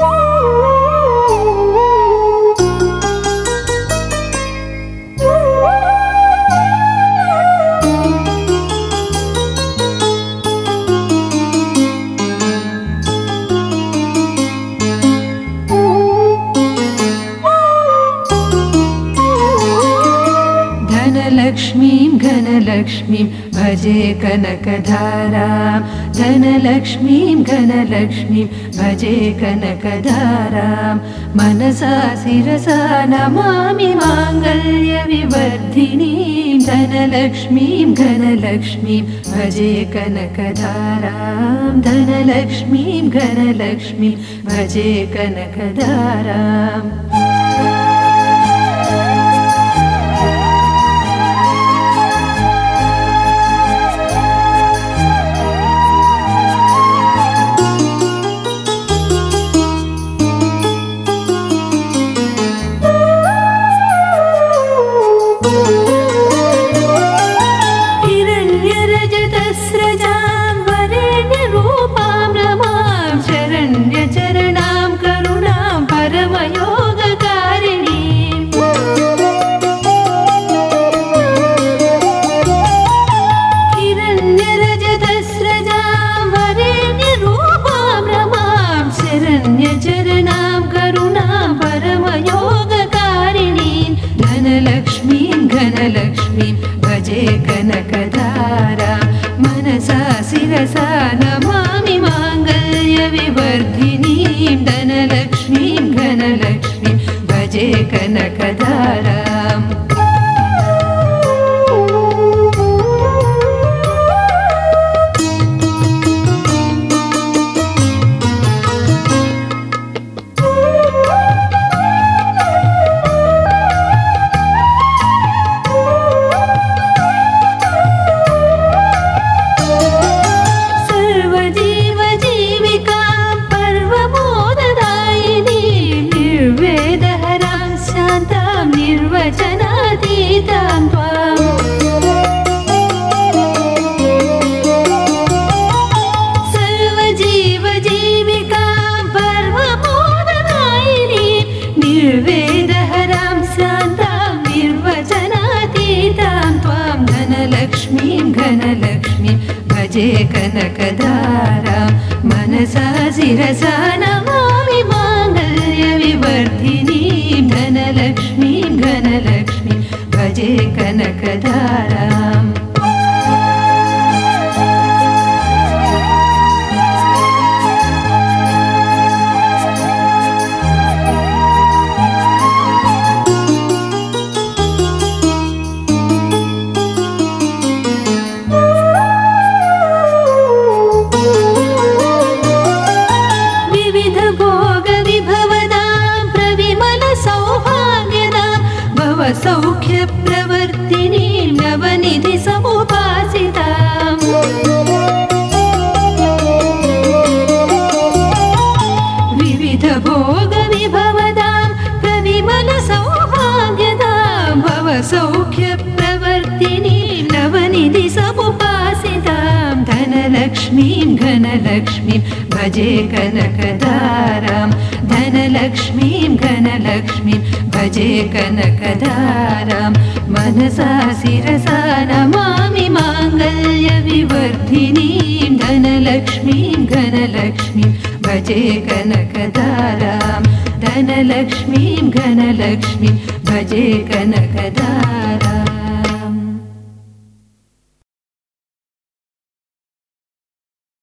Woo! धनलक्ष्मीं भजे कनकधारां। धनलक्ष्मीं घनलक्ष्मीं भजे कनकधारां। मनसा शिरसा नमामि माङ्गल्यविवर्धिनीं। धनलक्ष्मीं घनलक्ष्मीं भजे कनकधारां। धनलक्ष्मीं घनलक्ष्मीं भजे कनकधाराम् भजे कनकधारा मनसा शिरसा सौख्यप्रवर्तिनी नवनिधि धनलक्ष्मीं घनलक्ष्मीं भजे कनकदारां धनलक्ष्मीं घनलक्ष्मीं भजे कनकधारां मनसा शिरसा नमामि माङ्गल्यविवर्धिनीं। धनलक्ष्मीं घनलक्ष्मीं भजे कनकधारां धनलक्ष्मीं घनलक्ष्मीं भजे कनकधारा